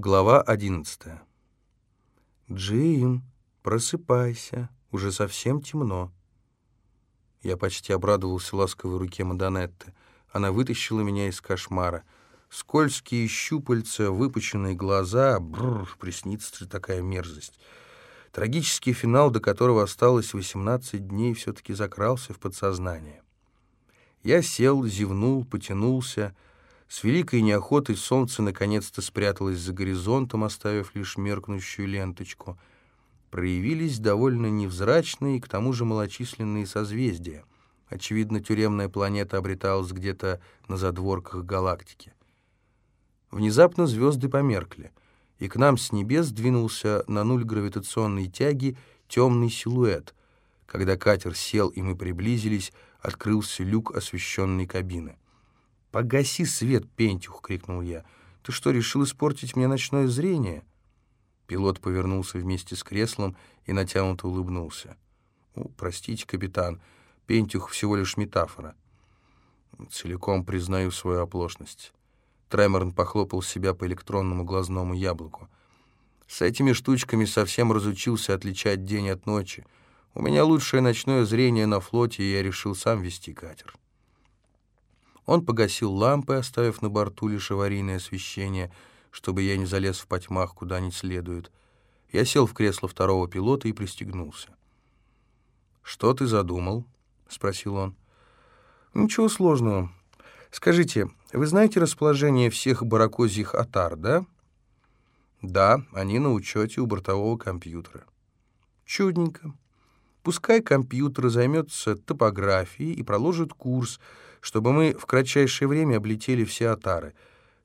Глава одиннадцатая. «Джим, просыпайся, уже совсем темно». Я почти обрадовался ласковой руке Мадонетты. Она вытащила меня из кошмара. Скользкие щупальца, выпученные глаза, бррр, приснится такая мерзость. Трагический финал, до которого осталось 18 дней, все-таки закрался в подсознание. Я сел, зевнул, потянулся. С великой неохотой солнце наконец-то спряталось за горизонтом, оставив лишь меркнущую ленточку. Проявились довольно невзрачные и к тому же малочисленные созвездия. Очевидно, тюремная планета обреталась где-то на задворках галактики. Внезапно звезды померкли, и к нам с небес двинулся на нуль гравитационной тяги темный силуэт. Когда катер сел и мы приблизились, открылся люк освещенной кабины. «Погаси свет, Пентюх!» — крикнул я. «Ты что, решил испортить мне ночное зрение?» Пилот повернулся вместе с креслом и натянуто улыбнулся. «Простите, капитан, Пентюх всего лишь метафора». «Целиком признаю свою оплошность». Треморн похлопал себя по электронному глазному яблоку. «С этими штучками совсем разучился отличать день от ночи. У меня лучшее ночное зрение на флоте, и я решил сам вести катер». Он погасил лампы, оставив на борту лишь аварийное освещение, чтобы я не залез в потьмах куда не следует. Я сел в кресло второго пилота и пристегнулся. «Что ты задумал?» — спросил он. «Ничего сложного. Скажите, вы знаете расположение всех баракозьих атар, да?» «Да, они на учете у бортового компьютера». «Чудненько. Пускай компьютер займется топографией и проложит курс, чтобы мы в кратчайшее время облетели все отары.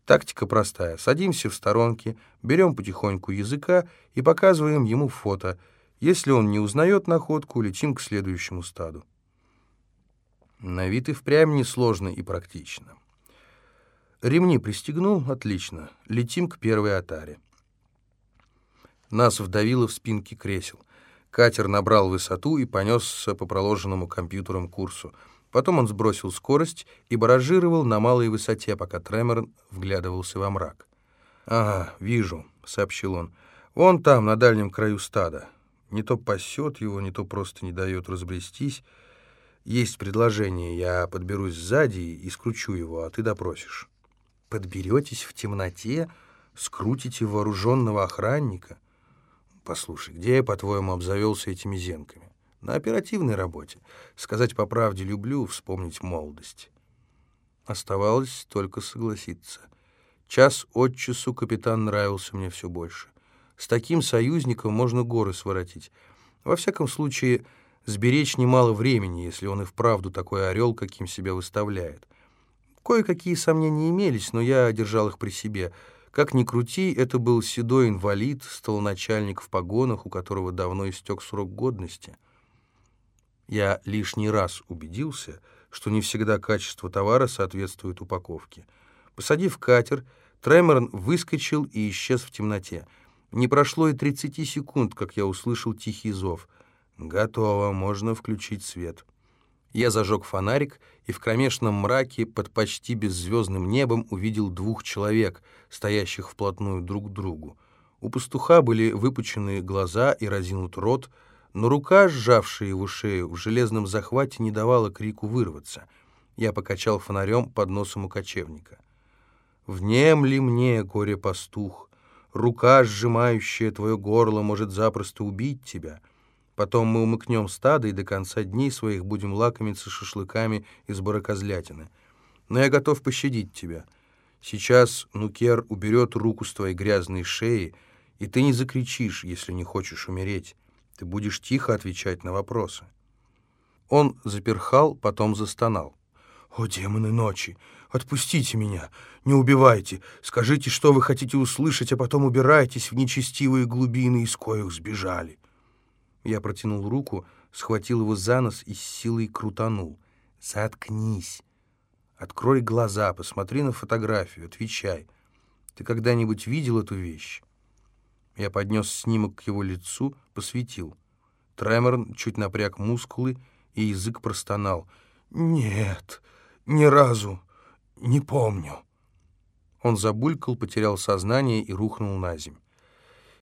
Тактика простая. Садимся в сторонке, берем потихоньку языка и показываем ему фото. Если он не узнает находку, летим к следующему стаду. На вид и впрямь несложно и практично. Ремни пристегнул? Отлично. Летим к первой атаре. Нас вдавило в спинки кресел. Катер набрал высоту и понесся по проложенному компьютером курсу — Потом он сбросил скорость и баражировал на малой высоте, пока Тремор вглядывался во мрак. «Ага, вижу», — сообщил он. «Вон там, на дальнем краю стада. Не то пасет его, не то просто не дает разбрестись. Есть предложение, я подберусь сзади и скручу его, а ты допросишь». «Подберетесь в темноте, скрутите вооруженного охранника?» «Послушай, где я, по-твоему, обзавелся этими зенками?» На оперативной работе. Сказать по правде люблю, вспомнить молодость. Оставалось только согласиться. Час от часу капитан нравился мне все больше. С таким союзником можно горы своротить. Во всяком случае, сберечь немало времени, если он и вправду такой орел, каким себя выставляет. Кое-какие сомнения имелись, но я держал их при себе. Как ни крути, это был седой инвалид, столоначальник в погонах, у которого давно истек срок годности — я лишний раз убедился, что не всегда качество товара соответствует упаковке. Посадив катер, Треморн выскочил и исчез в темноте. Не прошло и 30 секунд, как я услышал тихий зов. «Готово, можно включить свет». Я зажег фонарик и в кромешном мраке под почти беззвездным небом увидел двух человек, стоящих вплотную друг к другу. У пастуха были выпученные глаза и разинут рот — но рука, сжавшая его шею, в железном захвате не давала крику вырваться. Я покачал фонарем под носом у кочевника. «Внемли мне, горе-пастух, рука, сжимающая твое горло, может запросто убить тебя. Потом мы умыкнем стадо и до конца дней своих будем лакомиться шашлыками из барокозлятины. Но я готов пощадить тебя. Сейчас Нукер уберет руку с твоей грязной шеи, и ты не закричишь, если не хочешь умереть». Ты будешь тихо отвечать на вопросы. Он заперхал, потом застонал. «О, демоны ночи! Отпустите меня! Не убивайте! Скажите, что вы хотите услышать, а потом убирайтесь в нечестивые глубины, из коих сбежали!» Я протянул руку, схватил его за нос и с силой крутанул. «Заткнись! Открой глаза, посмотри на фотографию, отвечай. Ты когда-нибудь видел эту вещь?» Я поднес снимок к его лицу, посветил. Тремор чуть напряг мускулы, и язык простонал. «Нет, ни разу не помню». Он забулькал, потерял сознание и рухнул на земь.